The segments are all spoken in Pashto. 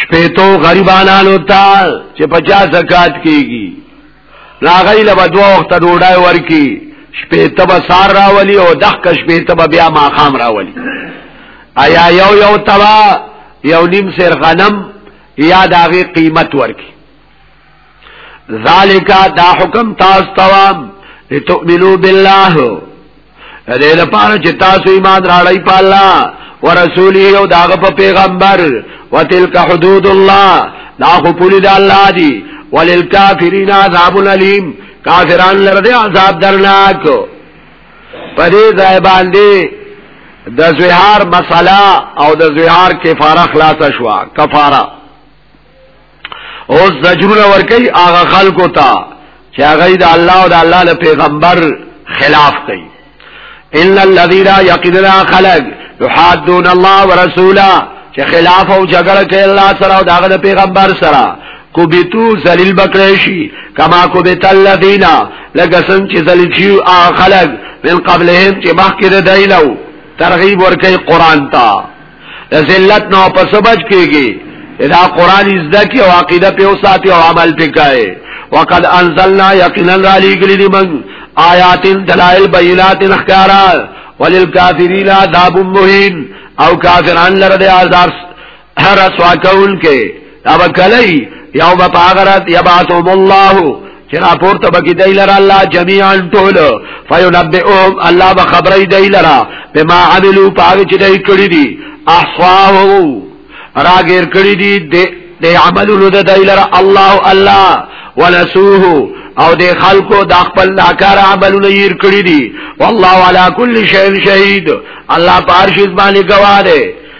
شپېتو غریبانانو ته چې پچا زکات کیږي راغی له دوه وخت ډوډۍ ورکی شپېته به سار راولي او دغه شپېته به بیا ماقام راولي ایا یو یو تبا یو نیم سر غنم یا داغه قیمت ورکی ذالک دا حکم تاسو توام لتؤمنو بالله دې لپاره چې تاسو ایمان راړی په الله ورسوله او داغه په پیغمبر وتلک حدود الله دا خو پولی د الله دی وللکافرین عذاب الیم کافران لرده عذاب درناک پدې ځای باندې د زهار مسله او د زهار کفاره خلاص شوه کفاره او زجرونه ور کوي هغه خلکو ته چې هغه د الله او د الله له پیغمبر خلاف کوي ان الذين يقدنا خلق يحادون الله ورسوله چې خلاف او جګړه کوي الله سره او دغه پیغمبر سره کو بیتو ذلیل بکړی شي کما کو بیت الذین لکه څنګه چې ذلیل شي خلق من قبلهم چې مخکې د دایلو ترغیب ورکړي قران ته د ذلت نو په سبج کېږي دا قران زده کی او عقیده په وساتي او عمل پکای وقد انزلنا یقینا علی گلی من آیات دلائل بینات اخکارا وللکافرین عذاب مهین او کافران لره عذاب هر اسوا کول کې دا بکلی یوم پاغرت یبعثهم الله چې راپورته بکی دی لره الله جميعا ټول فینبئهم الله به خبرې دی لره بما عملو پاګه چې دی کړی دي احصاه راګر کړی دي د عملو د دی لره الله الله ونسوه او د خلکو د خپل ناکار عملونه یې کړی دي والله علی کل شیء شهید الله پارشیز باندې گواه دی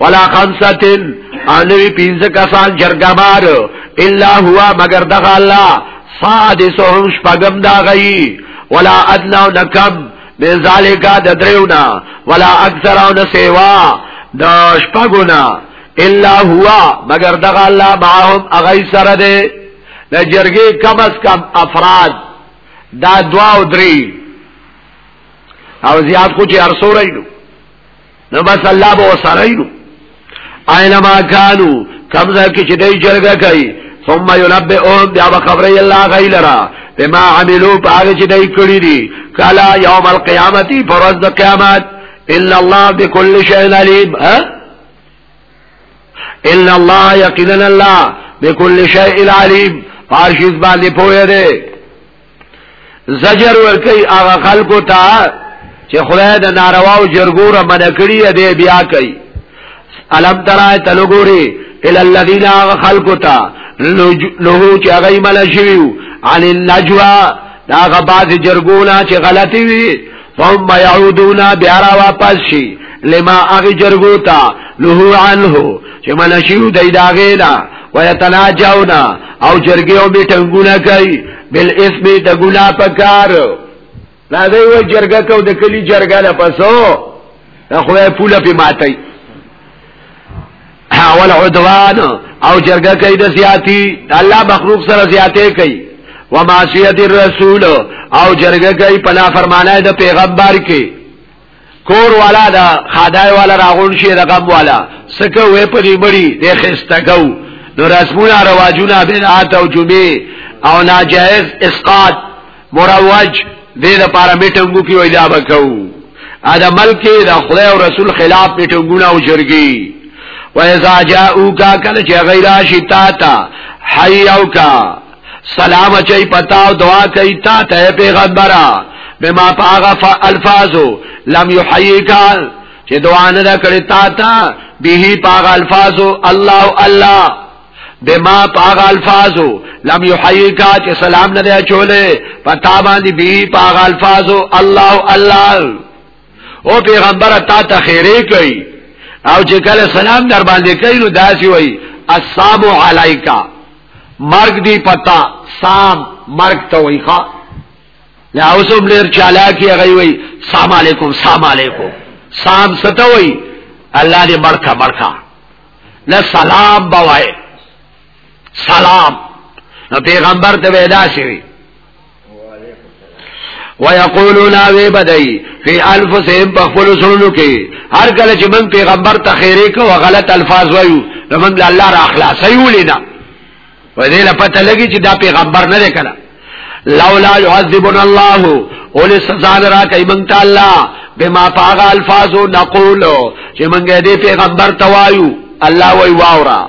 ولا خمسه انوی پینځه کسان جرګبار الا هو مگر دغه الله سادسهم شپغم دا غي ولا ادنا نکم من ذالک د دریونا ولا اکثر او نسوا د شپغونا الا هو مگر دغه الله معهم اغی سره ده د جرګي کم از کم افراد دا دوا او درې او زیات خو چې ارسو راځي نو بس الله به وسره نو اينما كانوا کم ځای کې چې دای جرګه کوي ثم ينبئهم بیا به خبرې الله غیلرا بما عملوا پاګه چې دای کړی دي کلا یوم القیامت فرض د قیامت الا الله بكل شيء عليم ها الا الله يقينا الله بكل شيء عليم فارشز باندې پوهه ده زجر ورکی آغا خلقو تا چې خدای د نارواو جرګو را منع کړی دی بیا کوي الم ترای تلګوري ال الذين خلقوا تا له چې هغه مل شویو عن النجوا دا غباز جرګونا چې غلطي وي ثم يعودون بیا را واپس شي لما اغي جرګو تا له عنه چې منشیو دای داغینا ويتناجون او جرګي او میټنګونه کوي بل اسم د ګنا پکار دا دی و جرګه کو د کلی جرګه نه پسو خو پوله په ماتای اول عدوان او جرګه کوي د زیاتی الله مخلوق سره زیاته کوي ومعصیت الرسول او جرګه کوي په نافرمانه د پیغمبر کې کور والا دا خدای والا راغون شي رقم والا سکه وې په دې بړي د خستګو نو رسمونه رواجونه بدعات او جمعه او ناجائز اسقاط مروج دې د پاره میټنګو کې وای دا وکاو ا د ملک د خدای او رسول خلاف میټنګونه او جرګي و اذا جاءوك کله چې غیر شتا تا حي او کا سلام چي پتا او دعا کوي تا ته پیغمبره بما پاغه الفاظو لم يحييك چې دعا نه کړی تا تا به پاغه الفاظو الله الله بما پاغ الفاظو لم یحییکا چې سلام نه دی چولې پتا باندې بی پاغ الفاظو الله الله او پیغمبر تا ته خیره کوي او چې کله سلام در باندې کوي نو داسي وای السلام علیکا مرګ دی پتا سام مرګ ته وای ښا لا اوسم لر چالاکی هغه وای سلام علیکم سلام علیکم سام ستوي الله دې برکا برکا نه سلام بوای سلام نو پیغمبر ته ودا شي ويقولون وی بدای فی انفسهم بخل سنو کې هر کله چې من پیغمبر ته خیره کو غلط الفاظ وایو نو من الله را اخلاص یو لینا په دې لا پته لګي چې دا پیغمبر نه دی کړه لولا يعذبنا الله اول سزا را کوي مونږ ته الله بما طاغ الفاظ نقول چې مونږ دې پیغمبر توایو الله وی واورا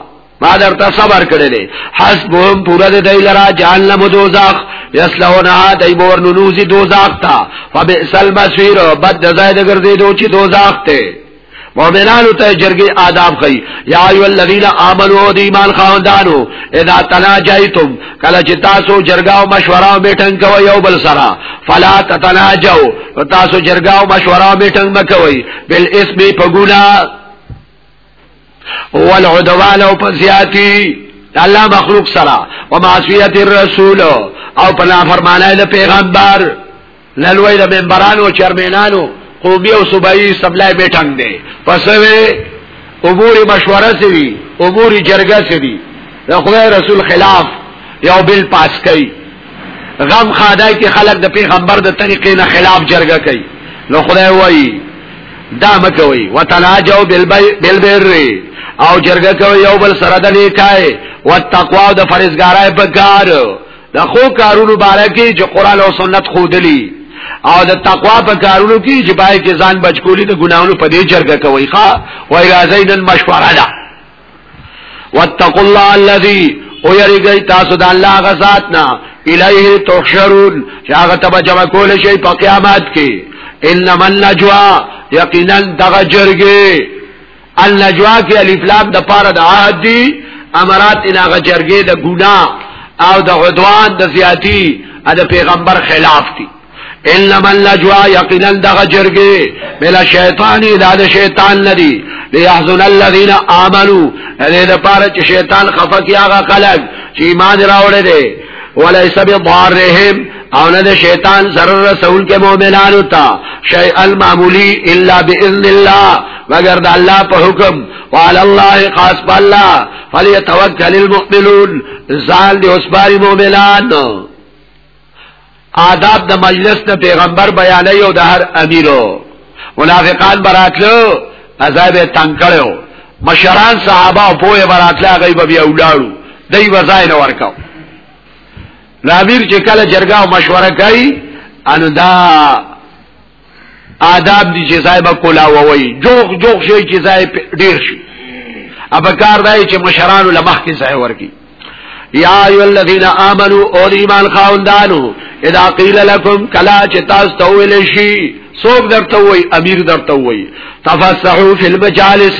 ما درته صبر کړل حسبهم پورا دې دای لرا جهنم دوزخ یسلونها دای بور نوزی دوزخ تا فبئس المسیر بد زائد ګرځې دوی دوزخ ته مؤمنانو ته جرګي آداب خي یا ایو الذین آمنو د ایمان خاوندانو اذا تناجیتم کله چې تاسو جرګه او مشوره او میټنګ کوي یو بل سره فلا تتناجو تاسو جرګه او مشوره او میټنګ مکوي بل اسم په ګنا والعدوان او په زیاتی الله مخلوق سره ومعصیت الرسول او په نافرمانه پیغمبر نلوی د ممبرانو چرمنانو قومي او صوبایي سبلای میټنګ دی پسوي امور مشوره سوي امور جرګه سوي د خدای رسول خلاف یو بل پاس کوي غم خادای کې خلک د پیغمبر د طریقې نه خلاف جرګه کوي نو خدای وایي دا مکوي وتناجو بالبر او جرګه کوي یو بل سره د نیکای وتقوا د فرزګارای په کار د خو کارونو باره کې چې قران او سنت خو دلی او د تقوا په کارونو کې چې پای کې ځان بچ کولی د ګناونو په دې جرګه کوي ښا وای راځي نن مشوره ده واتقوا الله الذي او یریږي تاسو د الله غزاد نه الیه تحشرون چې هغه ته جمع کول شي په قیامت کې انما النجوا یقینا دغه جرګه النجوا کې الف لام د پاره د عهد دي امرات انا غجرګې د ګنا او د عدوان د زیاتی د پیغمبر خلاف دي انما النجوا یقینا د غجرګې بلا شیطان دا د شیطان ندي ليحزن الذين امنوا دې د پاره چې شیطان خفقیا غ خلق چې ایمان راوړې دي وليس بضارهم او نه د شیطان ضرر رسول کې مؤمنانو ته شیء المعمولی الا باذن الله مگر د الله په حکم وعلى الله خاص بالله فليتوكل المؤمنون زال دي اسباري مؤمنان آداب د مجلس نه پیغمبر بیانې او د هر امیرو منافقان براتلو عذاب تنگ کړو مشران صحابه او پوهه براتله غیب بیا ولاړو دای وزاین ورکاو دا امیر چې کله جرګه او مشوره کوي انو دا آداب دي چې صاحب کولا ووي جوخ جوخ شي چې صاحب ډیر شي اب کار دی چې مشرانو لمخ کې ځای ورکی یا ایو الذین آمنو او ایمان خاوندانو اذا قیل لكم کلا چې تاسو ته ویل شي څوک درته وای امیر درته وای تفسحوا فی المجالس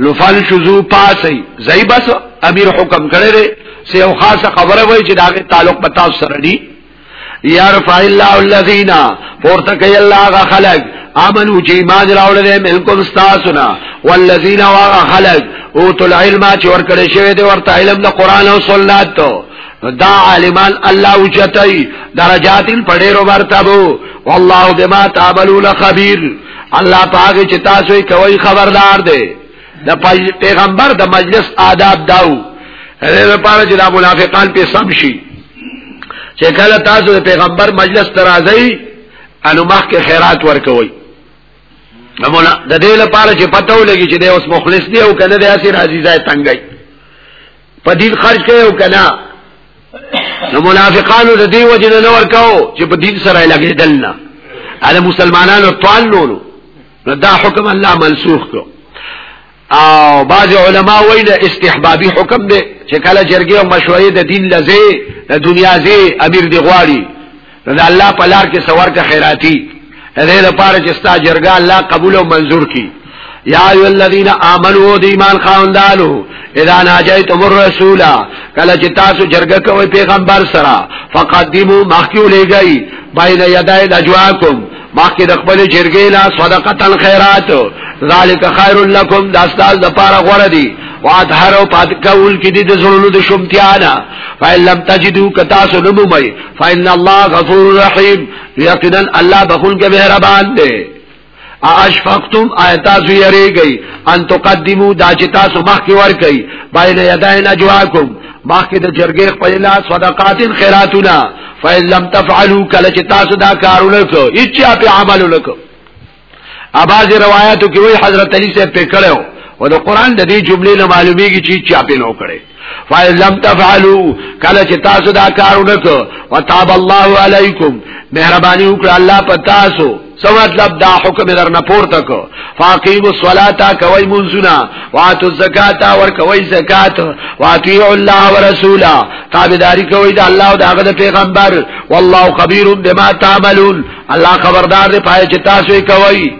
لفن شذو پاسي زي بس امیر حکم کړی دی سه یو خاصه خبره وای چې داغه تعلق په تاسو سره دی يرفع الله الذين پورته کوي الله غ خلق امنو چې ایمان راوړل دي ملکم استاسنا والذین واغ خلق او تل علم چې ور کړی شوی دی ورته علم د قران او سنت دا عالمان الله اوچتای درجاتن پډېرو مرتبه والله بما تعملون خبير الله پاک چې تاسو یې کوي خبردار دی د پیغمبر د مجلس آداب داو هغه لپاره چې دا منافقان په سم شي چې کله تاسو د پیغمبر مجلس ترازی انو مخ کې خیرات ورکوي مولا د دې لپاره چې پته ولګي چې د اوس مخلص دی او کنه د اسیر عزیزای تنګي په دین خرج کوي او کنا نو منافقانو د دې وجه نه نور کاو چې په دین سره لګیدل نه اله مسلمانانو طالو نو دا حکم الله منسوخ کو او بعض علما وایي د استحبابي حکم دی چې کله جرګه او مشورې د دین لزه د دنیا زی امیر دی غواړي نو د الله په لار کې سوار کا خیراتی دې لپاره چې ستا جرګه الله قبول او منزور کړي یا ایو الذین آمنو د ایمان خواندالو اذا ناجیتم الرسول کله چې تاسو جرګه کوي پیغمبر سره فقدمو مخکیو لګی بین یدای دجواکم مخکې د خپل جرګې لا صدقتا خیرات ذالک خیر لکم دا استاد د پاره غوړه دي واطهر او پات کول کې د زړونو د شومتیانا فإن لم تجدوا کتاسو نمومي فإن الله غفور رحیم یقینا الله بخون کې مهربان دی اشفقتم آیتاسو یریږي ان تقدمو دا چې تاسو مخکې ور کوي باندې یدای نجواکم ماخه د جرګې خپل لا صدقات خیراتنا فإن لم تفعلوا کله چې تاسو دا کارونه کو اچا په عمل وکړو اباظ روایتو کې وی حضرت علی سے پکړو او د قران د دې جملې نه معلومیږي چې چا په نو کړي فإن لم تفعلوا کله چې تاسو دا کارونه کو وتاب الله علیکم مهرباني وکړه الله پتاسو څه مطلب دا حکم درنه پورته کو فاقیم الصلاتا کوي منزنا واتو الزکات ور کوي زکات واتیع الله ورسولا تابعداري کوي د الله او د هغه پیغمبر والله خبير بما تعملون الله خبردار دی پای چې تاسو یې کوي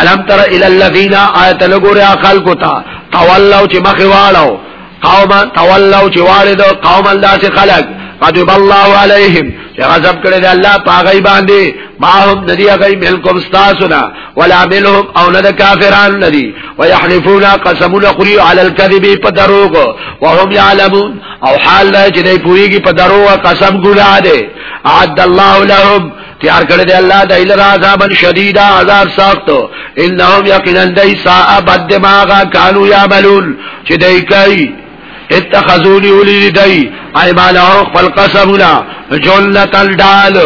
الم تر الى الذين آیت لګوریا خلقتا تولوا چې مخواړو قوما تولوا چې والد قوما داسې خلق غضب الله عليهم چې غضب کړي د الله پاغي باندې ما هم ندی غي ملکم استاسنا ولا ملهم او نه کافران ندی ويحلفون قسمون خري على الكذب پدروغ وهم يعلمون او حال لا چې دوی پويږي پدروغ قسم ګناه ده عد الله لهم تیار کړی دی الله د ایل عذاب شدید عذاب سخت انهم یقینا دای سا بد ماغا کانوا یعملون چې دای کوي اتخذونی اولی دی ایمانهم خپل قسمنا جلت الدال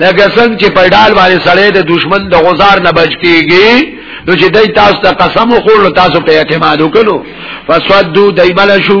لکه څنګه چې په ډال باندې سړی د دشمن د غزار نه بچ کیږي نو چې دای تاسو ته قسم وخور تاسو په اعتماد وکړو فسودو دایمل شو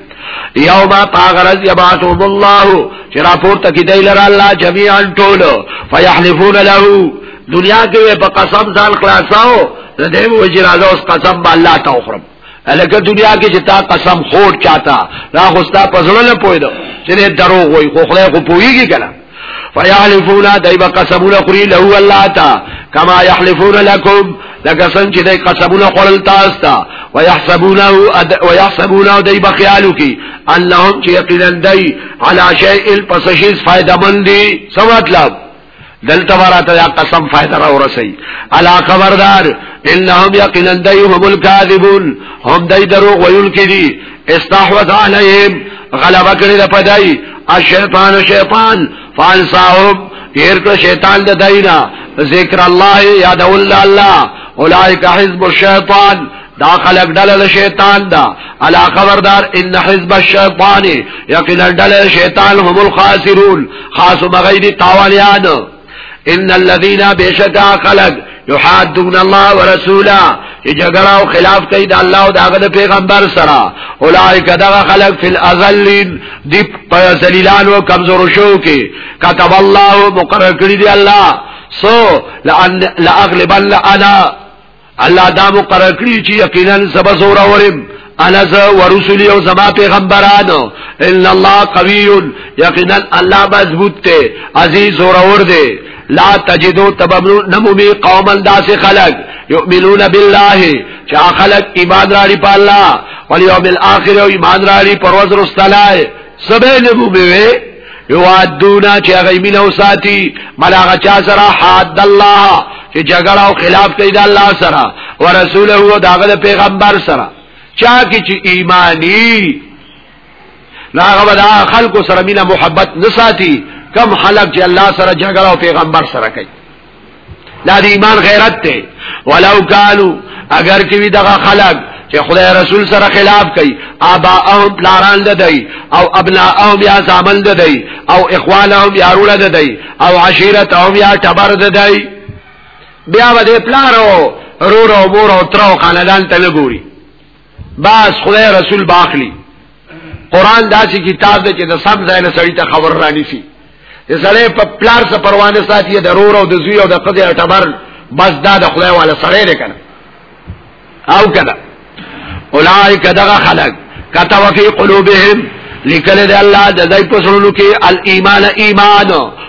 یوما پاغرز یبعثهم الله چې راپورته کی دی لره الله جميعا ټول فیحلفون له دنیا کې په قسم ځان خلاصاو د دې وجه راځه اوس قسم به الله ته اخرم الکه دنیا کې چې تا قسم خور چاته دا خوستا پزړه نه پوي دو چې دروغ وي خو خدای خو پويږي کنه فیحلفون دای با قسمون خری له الله تا کما یحلفون لكم لکه څنګه چې دای قسمون خورل تاسو ته ويحسبونه ويحسبونه دای بخیالو کی انهم چې یقینا دای علی شیء پس شی فائدہ مند دي څه مطلب دلته وراته یا قسم فائدہ را ورسي الا خبردار انهم یقینا دای هم الكاذبون هم دای دروغ ویل کی دي استحوذ علیهم غلبه کړی د پدای الشیطان شیطان فانساهم هر کړ شیطان د داینا ذکر الله یاد الله الله اولئک حزب الشیطان دا خلق ډله شیطان دا الا خبردار ان حزب الشیطان یقینا ډله شیطان هم الخاسرون خاص مغیدی تاوانیان ان الذين بشکا خلق يحادون الله ورسوله چې جګړه او خلاف کوي د الله او دغه پیغمبر سره اولایک دغه خلق فی الازلین دی په ذلیلان او کمزور شو کې كتب الله مقرر کړی دی الله سو لأغلبن انا الله دا مقرر کړی چې یقینا سبا زور اورم انا ز ورسلی او زما پیغمبرانو ان الله قوی یقینا الله مضبوط ته عزیز اور اور دے لا تجدو تبمنو نمومی قوما داس خلق یؤمنون بالله چا خلق ایمان راړي په الله والیوم الاخر ایمان راړي پروز رستلای سبه نمومی وی یوادونا چې هغه مینه وساتي ملاغه چا سره حد الله چې جګړه او خلاف کوي د الله سره ورسوله او داغه پیغمبر سره چا کې چې ایمانی ناغه بدا خلکو سره مینه محبت نساتی کم خلق چې الله سره جګړه او پیغمبر سره کوي دا دی ایمان غیرت ته ولو کانو اگر کې وی دغه خلق چې خدای رسول سره خلاف کوي اباهم پلاران ددای او ابناهم یا زامن ددای او اخوانهم یا رول ددای او عشیرتهم یا تبر ددای بیا به پلارو رورو مورو ترو خاندان ته ګوري باس خدای رسول باخلی قران داسې کتاب دی چې د سم ځای نه سړی ته خبر رانی شي چې سړی په پلار سره پروانه ساتي د رور او د زوی او د قضې اعتبار بس دا د خدای والا سړی دی کنه او کده اولائک دغه خلق کتب فی قلوبهم لیکل دی الله د دای په سرونو کې الایمان ایمان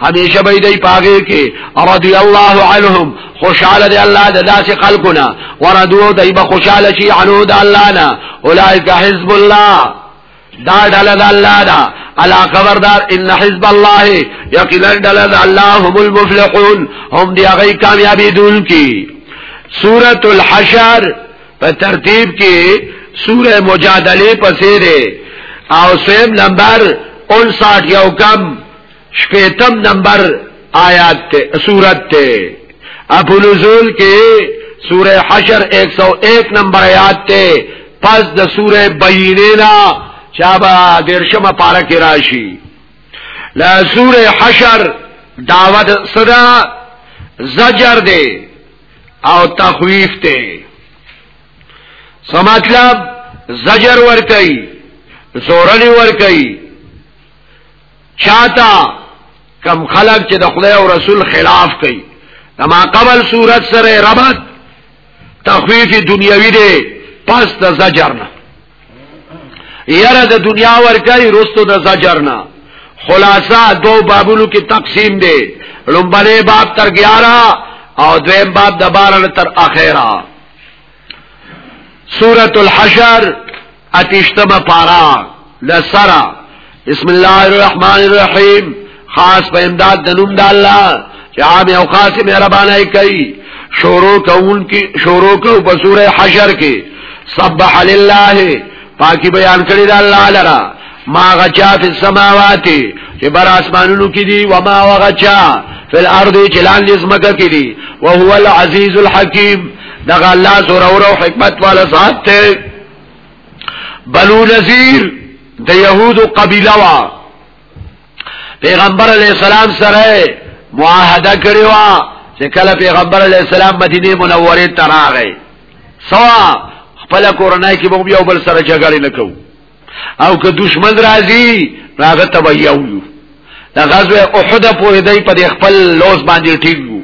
همیشه به دی پاغه کې رضی الله عنهم خوشاله دی الله د داسې خلقونه وردو دی به خوشاله شي عنو د الله نه اولئک حزب الله دا ډله د الله دا الا خبردار ان حزب الله یقینا ډله د الله هم المفلحون هم دی هغه کامیابی دول کی سورۃ الحشر په ترتیب کې سوره مجادله پسې ده او سیم نمبر 59 یو کم شپیتم نمبر آیات تے سورت تے اپو نزول کے سور حشر ایک سو ایک نمبر آیات تے پس د سور بینینا چابا درشم پارا کی راشی لا سور حشر دعوت صدا زجر دے او تخویف تے سمطلب زجر ورکی زورنی ورکی چاته کم خلق چې د خدای او رسول خلاف کوي نما قبل صورت سره ربط تخفیف دنیوی دی پس د زجر نه یره د دنیا ورکړي رستو د زجر نه خلاصہ دو بابونو کې تقسیم دی لومبلې باب تر 11 او دویم باب د 12 تر اخره سورة الحشر اتشتم پارا لسرا بسم الله الرحمن الرحیم خاص په امداد د نوم د الله چې عام او خاص مهرباني کوي شروع کوون کی شروع کو په سوره حشر کې سبح لله پاکی بیان کړی دا الله لرا ما غچا فی السماوات چې بر اسمانونو کې دي و ما وغچا فی الارض چې لاندې زمکه کې دي او هو العزیز الحکیم دا الله زور او حکمت والا ذات ته بلو نذیر د يهودو قبيله وا پیغمبر علیہ السلام سره معاهده کړی و چې کله پیغمبر علیہ السلام مدینه منوره ته راغی سوا خپل کورنۍ کې موږ یو بل سره جګړه نکو او که دشمن راځي راغه تبعیو د غزوه احد په دې په خپل لوز باندې ټینګو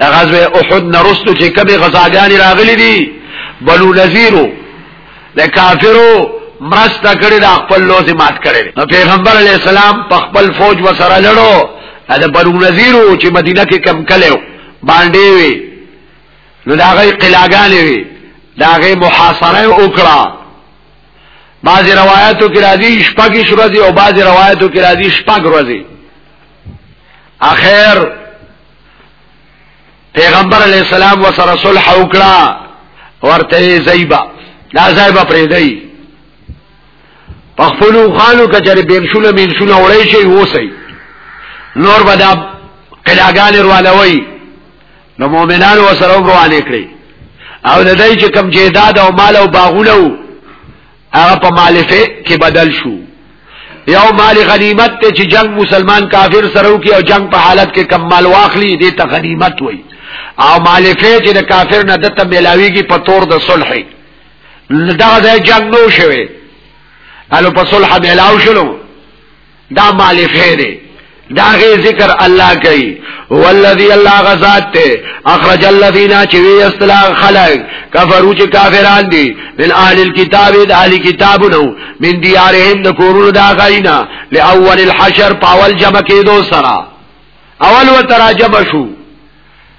د غزوه احد نرستو چې کبه غزاګانی راغلي دي بلو نذیرو د کافرو مرسته کړی د خپل لوز مات کړی نو پیغمبر علی السلام په خپل فوج وسره لړو د بلو نذیرو چې مدینه کې کم کلو باندې وي نو دا غي قلاګانې وي دا غي محاصره وکړه بعضی روایتو کې راځي شپږ شروع دي او بعضی روایتو کې راځي شپږ ورځې اخر پیغمبر علی السلام وسره صلح وکړه ورته زیبا دا زیبا پرې دی په خپل خالو کچره بیم شونه مین شونه وړی شي وسی نور بدا قلاګان روانوي نو مؤمنان وسره روانې کړی او د دې چې کم جیداد او مال او باغونه هغه په مالفه کې بدل شو یو مال غنیمت ته چې جنگ مسلمان کافر سره وکي او جنگ په حالت کې کم مال واخلي دې ته غنیمت وای او مالفه چې د کافر نه دته ملاويږي په تور د صلح دا د جنگ نو شوي الو په صلح ملاو شلو دا مالک ہے دے دا غی ذکر الله کوي والذي الله غزاد ته اخرج الذين چوي استلا خلق کفرو چې کافران دي من اهل الكتاب د اهل کتاب نو من ديارهم د کورونو دا غینا لاول الحشر پاول جمع کېدو سره اول و تراجم شو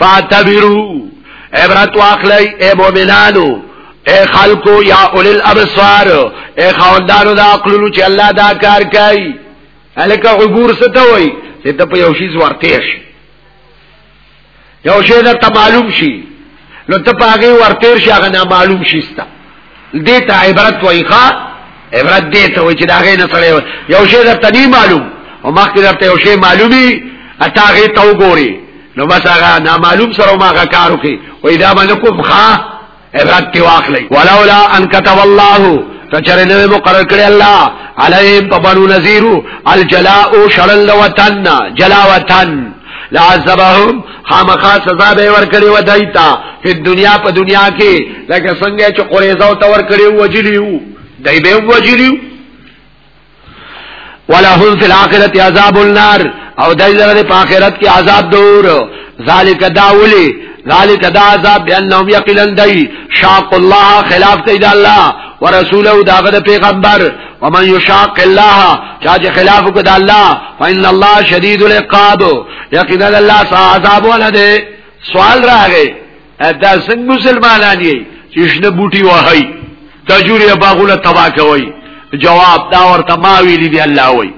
فاعتبروا عبرت واخلی اے مومنانو اے خلقو یا اولی الابصار اے خواندانو دا عقلونو چې الله دا کار کوي الکه عبور ستا وای چې ته په یو شی ورته شي یو شی دا ته معلوم شي نو ته پاګي ورتیر شي هغه نه معلوم شيستا دې ته عبرت وای ښا عبرت دې ته وای چې دا غي نه سره یو شی درته نه معلوم او مخکې درته یو شی معلومي اته غي ته وګوري نو بس هغه نه معلوم سره ما هغه کارو کې وای دا باندې کوم ښا عبرت تی واخلې ولولا ان كتب الله تچره نو مقرر کړی الله عليهم بنو نذير الجلاء شرل وطن جلا وطن لعذبهم خامخا سزا به ور کړی و دایتا په دنیا په دنیا کې لکه څنګه چې قریزه او تور کړی و وجلیو دای به وجلیو ولهم فی الاخرۃ عذاب النار او دای لره په آخرت کې عذاب دور ذالک داولی ذالک دا عذاب بانهم یقینا دای شاق الله خلاف کید الله ورسوله داغه پیغمبر ومن يشاق الله چا چې خلاف وکړ الله فإن الله شديد العقاب یقینا الله عذاب ولده سوال راغی دا څنګه مسلمانان یې چې شنه بوټي وهي کجوري باغونه تبا کوي جواب دا ورته ما ویلي دی الله وایي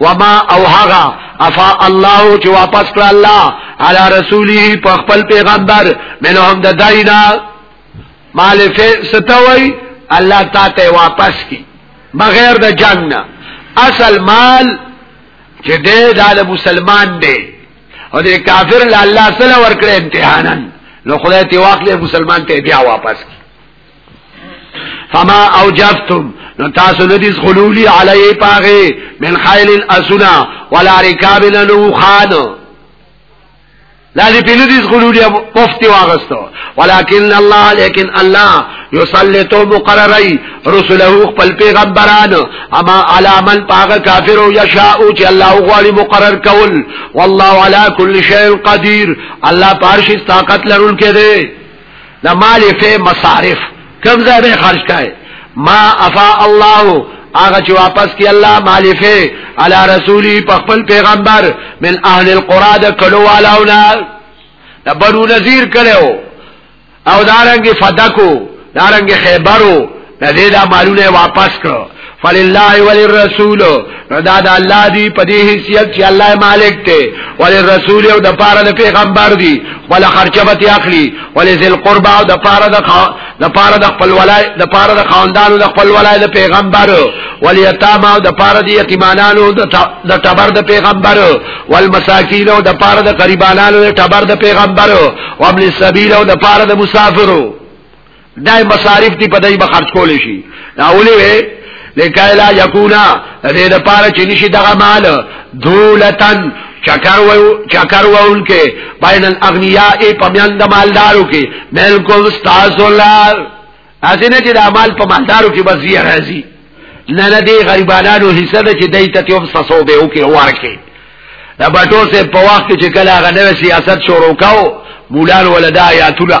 وما او هغه افا الله چې واپس کړ الله علی رسوله په خپل پیغمبر منهم د داینا مال فی ستوي الله تا ته واپس کی بغیر د جنگ نه اصل مال چې دې د مسلمان دی او دې کافر له الله سره ورکړ امتحانن نو خدای ته واخلې مسلمان ته بیا واپس کی فما اوجفتم نو تاسو ندیز خلولی علی پاغه من خیل اسنا ولا رکاب لنو خان لازم پینو دیز خلولی مفتی واغستو ولیکن الله لیکن الله یسلطو مقرری رسوله خپل پیغمبران اما علامن پاغه کافر او یشاء چې الله غواړي مقرر کول والله علی کل شیء قدیر الله پارش طاقت لرونکي دی د مال فی مصارف کوم ځای به خرج کای ما افا الله هغه چې واپس کی الله مال فی علی رسولی په خپل پیغمبر من اهل القرى د کلو والاونا د بنو نذیر کلو او دارنګ فدکو دارنګ خیبرو نه دې دا مالونه واپس کړو فلله وللرسول نو دا د الله دی په دې حیثیت چې الله مالک ته وللرسول او د پاره د پیغمبر دی ولا خرچه به اخلي ولذل قربا او د پاره د د پاره د خپل ولای د پاره د خاندانو د خپل ولای د پیغمبر ولیتام او د پاره د یتیمانانو د تبر د پیغمبر والمساکین او د پاره د غریبانو د تبر د پیغمبر او ابن السبیل او د پاره د مسافرو دای مصارف دی په دای به خرج کول شي دا ولې وې لکه لا یکونا دې د پاره چې نشي دغه مال دولتن چکر و چکر و ان کې بین الاغنیاء په میان د مالدارو کې بالکل استاذ الله اسینه چې د مال په مالدارو کې بس یې راځي نه نه دې غریبانو حصہ د چې دای ته تیوب سسو به وکي ورکه دا بټو سه په وخت چې کله غنوي سیاست شروع کاو مولان ولدا یا تولا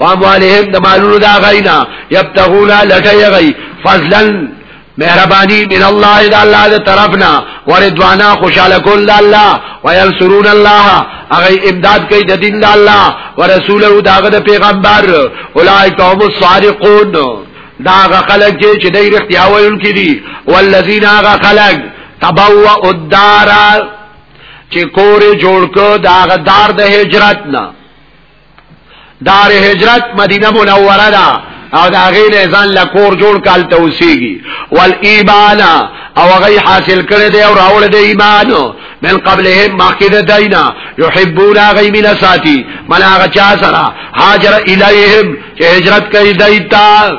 واموالهم د مالونو دا غینا یبتغون لټی غی فضلا مهربانی من الله د الله د طرفنا وردوانا خوشاله کول د الله وينصرون الله هغه امداد کوي د دین د الله ورسوله داغه د پیغمبر اولئک هم الصادقون داغه خلق چې د اختیا ویل کړي والذین هغه خلق تبوا الدار چې کور جوړ کو داغه دار د هجرت نه دار هجرت مدینه منوره ده او دا غي نه ځان لا کور جوړ کال توسيږي وال ایمان او غي حاصل کړي دی او راول دی ایمان من قبلهم مخکد دینا یحبون غی من ساتی من آغا چا سرا حاجر الیهم چه هجرت کئی دیتا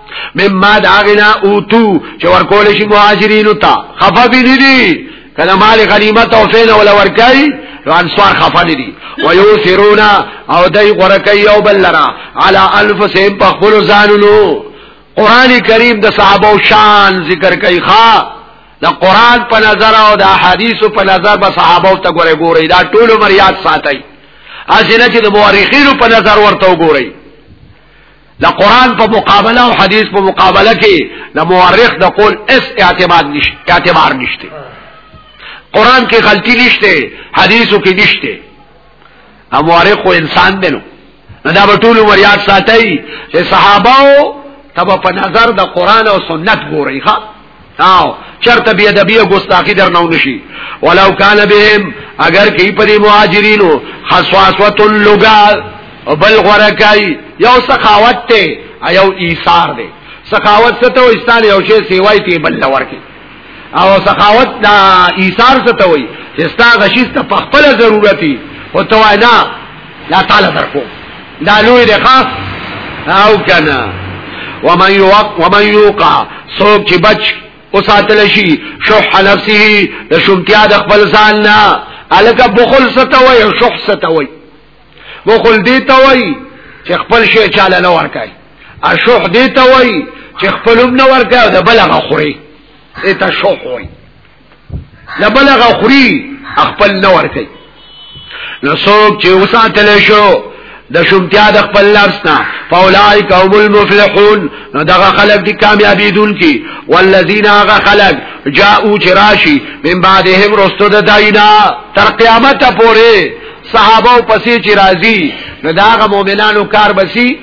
مما داغنا اوتو چې ورکول شي مهاجرین ته خفه بي دي کله مال غنیمت او فین ولا ورکای نو انصار خفه دي ويوثرون او دای ورکای او بلرا علی الف سیم په خپل ځانونو قران کریم د صحابه او شان ذکر کوي ښا د قران په نظر او د احادیث په نظر به صحابه او ته ګوري ګوري دا ټول مریاد ساتي اځنه چې د مورخینو په نظر ورته وګوري د قران په مقابله او حدیث په مقابله کې د مورخ د قول اس اعتماد نشته اعتبار نشته قران کې غلطي نشته حدیثو کې نشته او مورخ خو انسان دی نو دا به ټول عمر یاد ساتي چې صحابه او تب په نظر د قران او سنت ګوري ښا او چرته بی ادبی او ګستاخی در نو نشي ولو کان بهم اگر کی په مهاجرینو خصواصوت اللغا بل غرکای یو سخاوت ته یو ایثار دی سخاوت څه ته استاد یو شی سیوای تی بل لور کی او سخاوت دا ایثار څه ته وای چې ستا غشیست په خپل ضرورتي او تواینا لا تعالی درکو دا لوی دی ښا او کنه ومن یوق ومن یوقع سوک چې بچ او ساتل شي شح نفسه د شومتیا د خپل ځان نه الکه بخل ستوي او شح ستوي بخل دی توي چې خپل شي چاله نه ورکای او شح دی توي چې خپلوم نه ورکای او د بلغه خوري ایت شح وي لبلغ خوري خپل نه ور کوي نو څوک چې وساتل شو د شومتیا د خپل لفظ نه فاولائک هم المفلحون نو دغه خلق دي کامیابی دن کی والذین هغه خلق جاءو چراشی من بعدهم رستو د داینا تر قیامت پورې صحابه پسې چې راضی نو داغه مؤمنانو کار بسی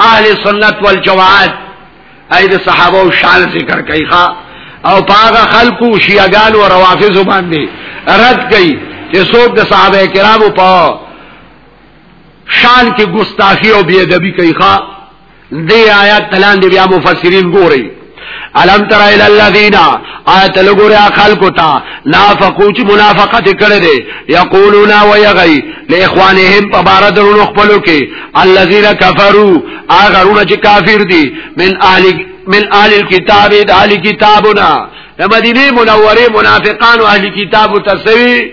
اهل سنت والجماعت اې د صحابه او شان ذکر کوي ښا او پاغه خلقو شیعاګان او روافض باندې رد کوي چې څوک د صحابه کرامو په شان کې ګستاخی او بی ادبی کوي ښا دې آیات تلان دې بیا مفسرین ګوري علم تر الى الذين آیت لګوریا خلکو ته نافقو چې منافقت کړي دي یقولون ويغي لاخوانهم په بار درونو خپلو کې الذين كفروا هغه ورونه چې کافر دي من اهل من اهل الكتاب د اهل کتابنا د مدینه منوره منافقان او اهل کتاب تسوی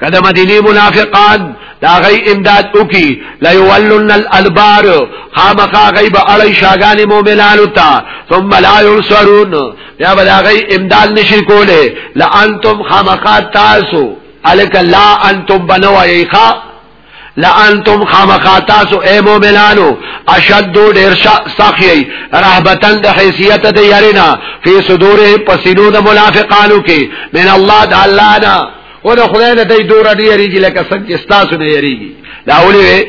کله مدینی منافقان دا غي امداد وکي لا يولن الالبار خامخا غيب علي شاغان مؤمنان تا ثم لا ينصرون يا بلا غي امداد نشي کوله لانتم خامخا تاسو الک لا انتم بنوا یخا لانتم خامخاتاسو اے مومنانو اشدو ډیر سخی رحبتن د حیثیت د یرینا فی صدور پسینو د منافقانو کې من الله د الله نه او د خدای نه دای دور دی یریږي لکه څنګه استاسو نه یریږي دا ولې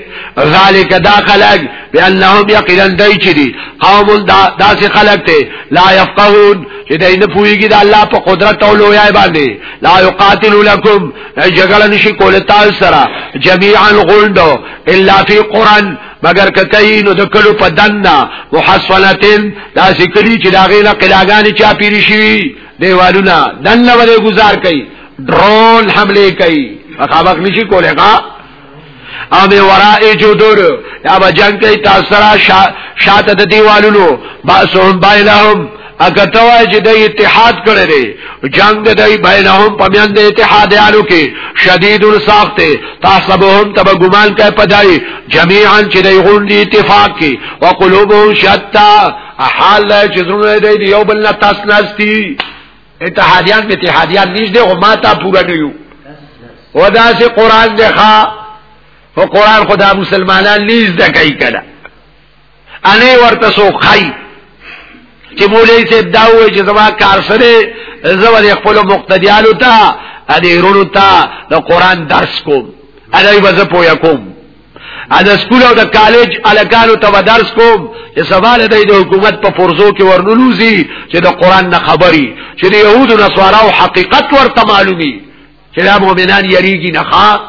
ذالک دا خلق بانهم یقینا دای چې دي قوم داسې خلق ته لا یفقهون چې دای نه پوهیږي د الله په قدرت او لوی باندې لا یقاتلونکم جګړه نشي کولای تاسو سره جميعا غوندو الا فی قران مگر کتای نو د کلو په دنه محصنتين دا ذکرې چې دا غیله قلاګانې چا پیری شي دیوالونه دنه ولې گزار کوي ډرون حمله کوي هغه وخت نشي کولای او به وراء جدور یا به جنگ کوي تاسو را شاته د دیوالونو باسهم بینهم اګه توای چې د اتحاد کړي دي جنگ د دی بینهم په میان د اتحادیانو کې شدید ساخته تاسبهم تب ګمان کوي پدای جميعا چې دی غونډي اتفاق کې او قلوبهم شتا حال چې زونه دی یو بل نه تاسو نستی اتحادیان به اتحادیان نشته او ما تا پورا نه یو ودا سي قران دی ښا او قران خدا مسلمانان لیز د کوي کړه اني ورته سو خای چې مولوی سي دا وې چې زما کار سره زور خپل مقتدیانو ته ا دې رونو ته د قران درس کوم ا دې وځه پویا کوم ا د سکول او د کالج الکانو ته درس کوم چې سوال دی د حکومت په پرزو کې ورنلوزي چې د قران نه خبري چې د يهودو نصاراو حقیقت ورته معلومي چې دا مؤمنان یریږي نه ښا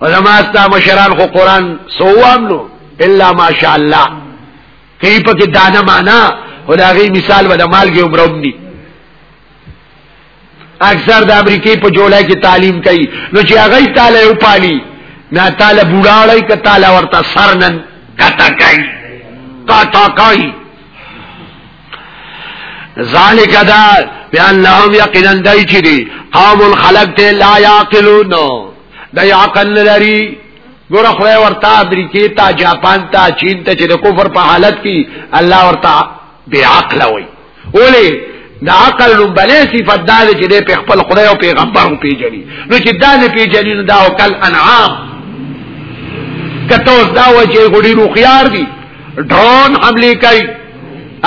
ولما استا مشران خو قران سوام نو الا ماشاء الله کئی پا که دانا مانا خداغی مثال و دا مالگی عمرو بنی اکثر د امریکای په جولای کې تعلیم کوي نو چې هغه تعالی او پالي نه تعالی بوډاړی ک تعالی ورته سرنن کتا کوي کتا کوي ذالک دا بیان لهم یقینا دای چې دی قوم الخلق ته لا یاقلون دا عقل لري ګور خدای ورته امریکای ته جاپان ته چین ته چې د کفر په حالت کې الله ورته بی عقل وي ولې د عقل لومبنې صفت دا دی چې د په خپل خدای او پیغمبر هم پیژني نو چې دا نه پیژني نو دا وکل انعام کته اوس دا و چې غوډي روخيار دي ډرون حمله کوي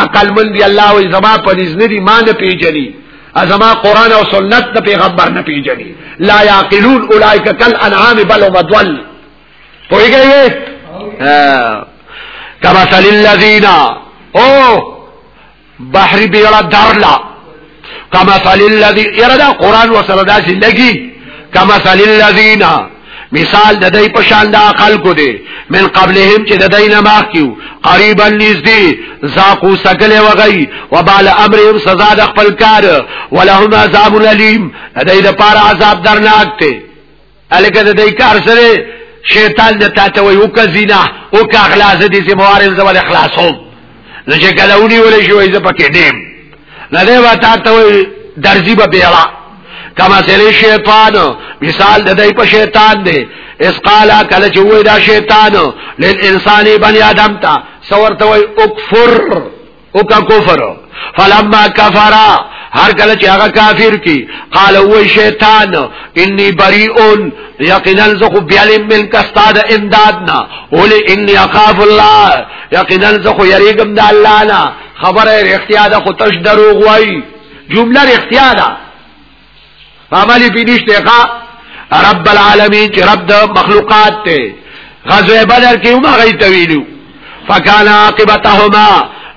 عقل مند دی الله وي زما په نس نه دي ما نه پیژني ازما قران او سنت د پیغمبر نه پیژني لا يعقلون اولئک کل انعام بل ومضل پوهیږئ کما صلی الذین او بحر بیړه درلا کما صلی الذین یره دا قران وسره دا چې لګي کما صلی الذین مثال د دې په شان د عقل کو دی من قبلهم چې د دې نه ماخ کیو قریبا نږدې زاقو سکل وغی وبال امرهم سزا د خپل کار ولهم عذاب الیم د دې لپاره عذاب درناک دی الکه د دې کار سره شیطان د تا ته وي او کزینا او کا اخلاص دي چې موارن زول اخلاصو نو چې کله ونی ولې شوې زه پکې نیم نه دی وتا ته وي درځي به بیړه کما سره شیطان مثال د دې په شیطان دی اس قالا کله چې وې دا شیطان لن انساني بني ادم ته سورته وي اکفر او کا کفر فلما کفرا هر کله چې هغه کافر کی قال هو شیطان انی بریئون یقینا زخو بیال من کستاد امدادنا ولی انی اخاف الله یقینا زخو یریګم د الله نه خبره اختیار ده خو تش دروغ وای جمله اختیار ده عملی پی نشته ښا رب العالمین چې رب د مخلوقات ته غزوه بدر کې هم غي تویلو فکان عاقبتهما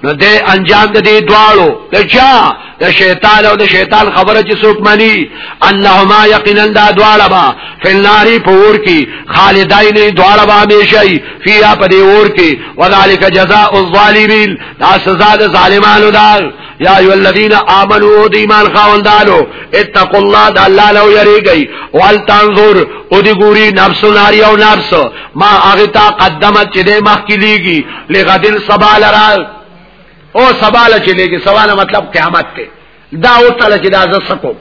نو دې انجام د دې دواړو د چا د شیطان او د شیطان خبره چې څوک مانی انهما یقینا دا دواړه با فلناری پور کی خالدین دواړه با همیشئ فیا په دې اور کی وذالک جزاء الظالمین دا سزا د ظالمانو ده یا ایو الذین آمنو د ایمان خاوندانو اتقوا الله د الله لو یریږي وال تنظر او دی ګوري نفس ناری او نفس ما هغه تا قدمت چې د مخ کې لیږي لغدل سبا لرا او سبا لچې لیږي سوال مطلب قیامت ته دا او تعالی چې دا ځسکو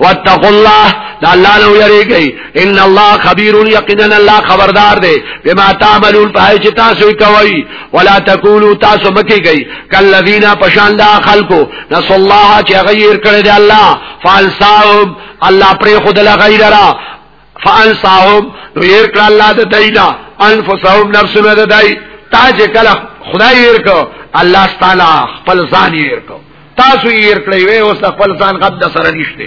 واتقوا الله دا الله نو یریږي ان الله خبير یقینا الله خبردار دی بما تعملون پای چې تاسو کوي ولا تقولوا تاسو مکی گئی کلذین پشان دا خلقو نس الله چې غیر کړی دی الله فالصاحب الله پر خود لا غیر را فانساهم نو ير کړه الله د داینا انفسهم نفسونه د دای تا چې کله خدای ير کو الله تعالی خپل ځان ير کو تاسو یې ورکړی وې اوس خپل ځان غب د سره نشته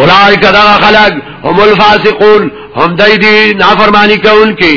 اولایک دا خلق هم الفاسقون هم دای دی نافرمانی کوونکي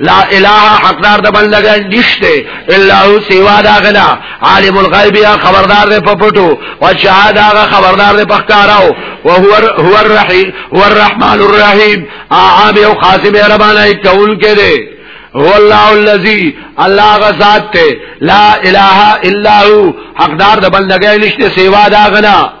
لا اله حقدار د بندګان نشته الا هو سوا دا غنا عالم الغیب یا خبردار دی په پټو او شهاده هغه خبردار دی په ښکاراو او هو هو الرحیم هو الرحمن الرحیم عام او خاص مهربانه کول کې دی هو الله الذی الله غزاد ته لا اله الا هو حقدار د بندګان نشته سوا دا غنا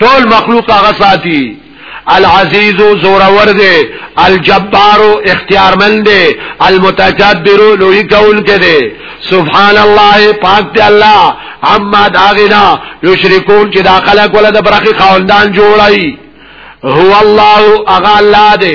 ټول مخلوق هغه ساتي العزیز زورور دے الجبار اختیار مند دے المتجبر لوی کول کے دے سبحان الله پاک دی الله اما داغنا یشرکون چې دا خلق ولدا برخي خاوندان جوړای هو الله اغا الله دے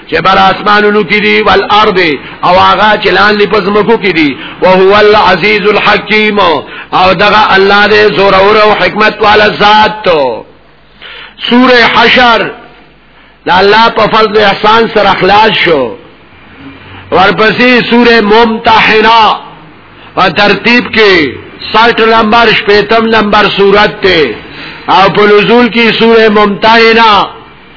چې بر اسمانونو کې دي ول ارض او هغه چې لاندې په زمکو کې دي او هو العزیز الحکیم او دغه الله دې زور او حکمت والا ذات تو سوره حشر دا الله په فضل احسان سره اخلاص شو ورپسې سوره ممتحنه په ترتیب کې 60 نمبر 15 نمبر سورته او په نزول کې سوره ممتحنه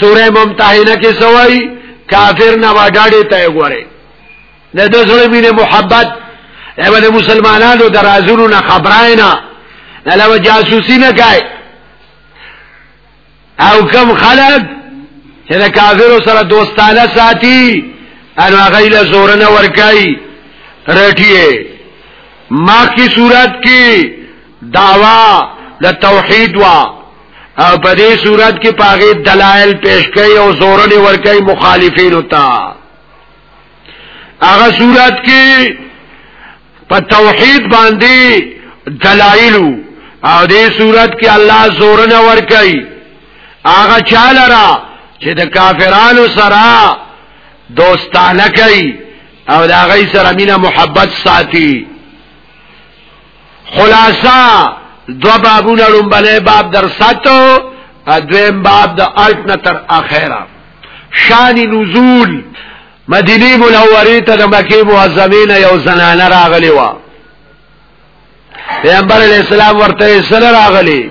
سوره ممتحنه کې سوای کافر نه واډاډې ته وګوره د دې سره مینه محبت ایوله مسلمانانو درازونو نه خبرای نه لوه جاسوسی نه کوي او کم خلک چې د کافرو سره دوستانه ساتي ان هغه له زور نه ور کوي رټیه ما کی صورت کې داوا د توحید وا او په دې صورت کې پاغه دلایل پیش کړي او زورنې ور کوي مخالفین وتا هغه صورت کې په توحید باندې دلایل او دې صورت کې الله زورنه ور کوي هغه چاله را چې د کافرانو سره دوستانه کوي او دا غي سره مینه محبت ساتي خلاصہ دو بابونه لومبنه باب در ساتو دویم باب د الف نه تر اخره شان نزول مدینه منوره ته د مکه معظمه نه یو زنانه راغلی و پیغمبر علیہ السلام ورته سره راغلی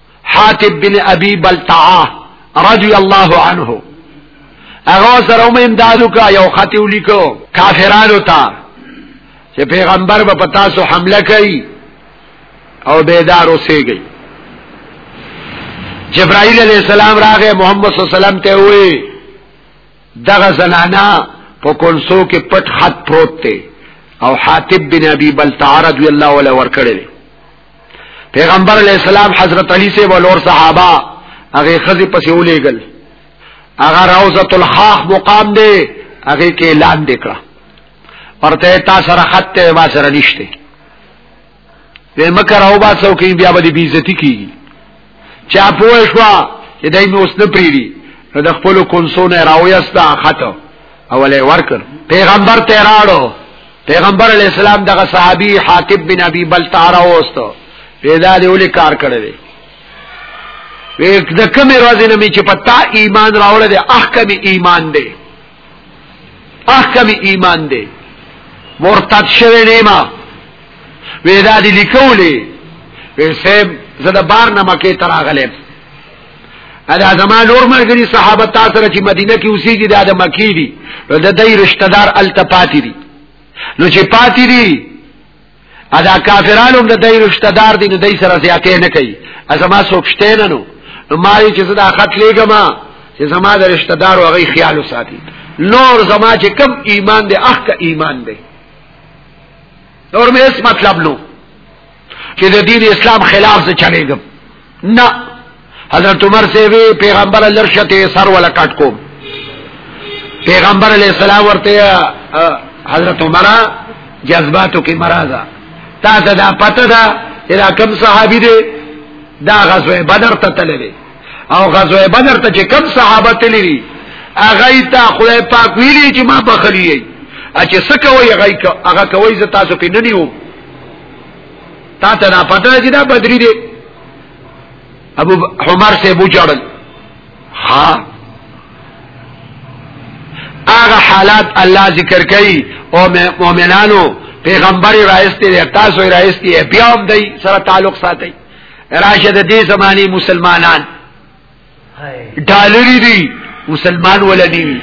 حاتب بن ابي بلتعه رضی الله عنه هغه سره هم امدادو کا یو خط ولیکو کافرانو ته چې پیغمبر به پتا سو حمله کوي او بیدار اوسېږي جبرائیل علیہ السلام راغه محمد صلی الله علیه وسلم ته وې دغه زنانا په کونسو کې پټ خط پروت دی او حاتب بن ابي بلتعه رضی الله عنه ورکړل پیغمبر علیہ السلام حضرت علی سے ولور صحابہ هغه خزي پسې ولېګل هغه روزه الخاخ مقام دی هغه کې اعلان وکړه ورته تا سره خط ته ما سره نشته وې مکر او با څوکې بیا به دې بیزتی کیږي چا پوه شو چې دای مې اوس نه پریری نو د خپل کونسونه راويستا خطو اوله ورکر پیغمبر ته راړو پیغمبر علی السلام دغه صحابي حاتب بن ابي بلتع راوستو پیدا دی ولې کار کړی دی وې د کومې ورځې نه چې پتا ایمان راوړل دی احکم ایمان دی احکم ایمان دی مرتد شوی نیما ویدا دی لیکولی وی سیب زده بار نمکی تراغلیم ادا زما نور مرګري صحابه تاسو سره چې مدینه کې اوسېږي دا د مکی دي نو د دې رشتہ دار التپاتی دي نو چې پاتی دي ادا کافرانو د دای رشتہ دار دي نو دای سره زیاتې نه کوي ازما سوچته نه نو ما یې چې دا خط لګم چې زما د رشتہ دار او غي خیال وساتي نور زما چې کم ایمان دی اخ کا ایمان دی نور مې اس مطلب نو چې د دین اسلام خلاف څه چلےګم نه حضرت عمر سے وی پیغمبر الله شته سر ولا کټ کو پیغمبر علیہ السلام ورته حضرت عمر جذباتو کې مرزا تا ته دا پته ده دا کوم صحابي دی دا غزوه بدر ته تللی او غزوه بدر ته چې کوم صحابه تللی هغه ته خدای پاک ویلی چې ما بخلی یې چې څه کوي هغه کوي زه تاسو کې نه نیوم تا ته دا پته چې دا بدری دی ابو عمر سے بوجړل ها هغه حالات الله ذکر کوي او مؤمنانو پیغمبر راځتي دی تاسو راځتي بیا هم دی سره تعلق ساتي راشه د دې زماني مسلمانان ډالری دی مسلمان ولنی وی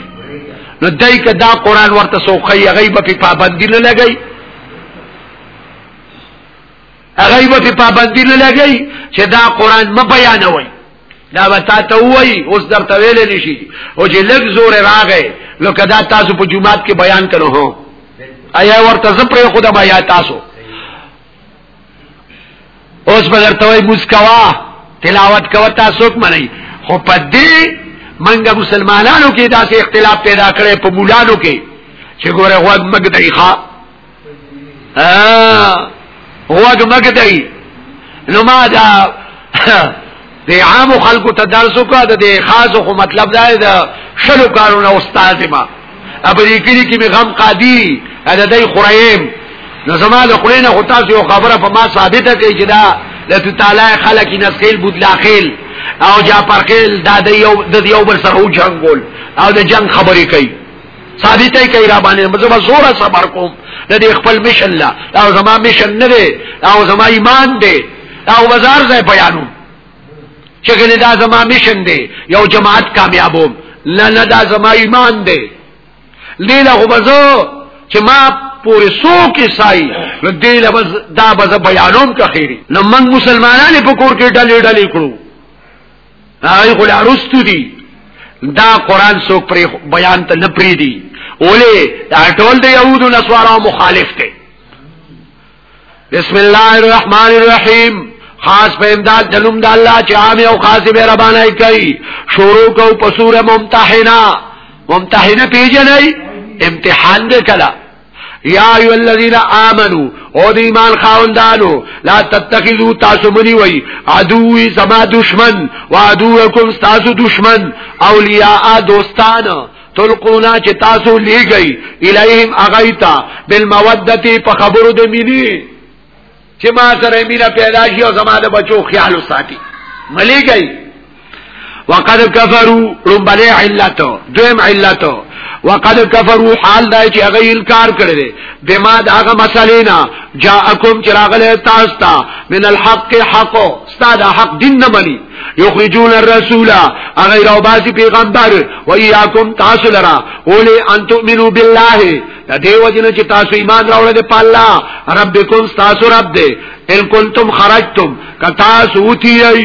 نو دای که دا قران ورته سوخی غیب په پابندی نه لګی غیب په پابندی نه لګی چې دا قران م بیانوي دا وتا ته وای اوس درته ویل نشي او چې لګ زور راغې نو کدا تاسو په جمعات کې بیان کړو هو ایا ورته زپره خدا بیا تاسو اوس به درته وای مسکوا تلاوت کوه تاسو کوم نه خو په دې منګه مسلمانانو کې داسې اختلاف پیدا کړي په مولانو کې چې ګوره غوږ مګ دی ښا ا غوږ مګ دی نو ما دا د عام خلکو ته درس وکړه د خاص خو مطلب دا دی شلو کارونه استاد ما ابرې کړي کې به غم قادری دا دای خرایم نو زما له خلینو خو تاسو یو خبره په ما ثابته کوي چې دا لته تعالی خلک نسخیل بدلاخیل او جا پرخیل دا د یو د یو بل سره جنگول او د جنگ خبرې کوي ثابته کوي را باندې مزه زور صبر کوم د دې خپل مشن لا دا زما مشن نه دی دا زما ایمان دی دا بازار ځای بیانو چې ګنې دا زما مشن دی یو جماعت کامیابوم نه نه دا زما ایمان دی لیلا خو بزو چې ما پورې سو کې سای نو دې لبز دا بز بیانوم که خیری نو من مسلمانانې په کور کې ډلې ډلې کړو هغه غل ارستو دي دا قران څوک پر بیان ته نه پری دي ولې دا ټول د يهودو نسوارو مخالف دي بسم الله الرحمن الرحیم خاص په امداد جنوم د الله چې عام او خاص به ربانه کوي شروع کو په سوره ممتحنه ممتحنه پیژنې امتحان دې کلا یا ایو الذین آمنو او د ایمان خاوندانو لا تتخذوا تاسو منی وای عدو زما دشمن و عدوکم تاسو دشمن اولیاء دوستان تلقونا چې تاسو لیږئ الیهم اغیتا بالمودتی په خبرو د مینی چې ما سره مینا پیدا شي او زما د بچو خیال وساتي ملي گئی وقد كفروا ربل علته دویم علته وقد كفروا حال دای چې هغه انکار کړی بما دا هغه مسلې نه جاءکم چراغله تاسو ته من الحق حق استاد حق دین نه مني یخرجون الرسول اغیر او باسی پیغمبر و ایاکم تاسو لرا اولی ان تؤمنو بالله د دې وجنه چې تاسو ایمان راوړل په الله ربکم تاسو رب دې ان کنتم خرجتم کتا سوتی ای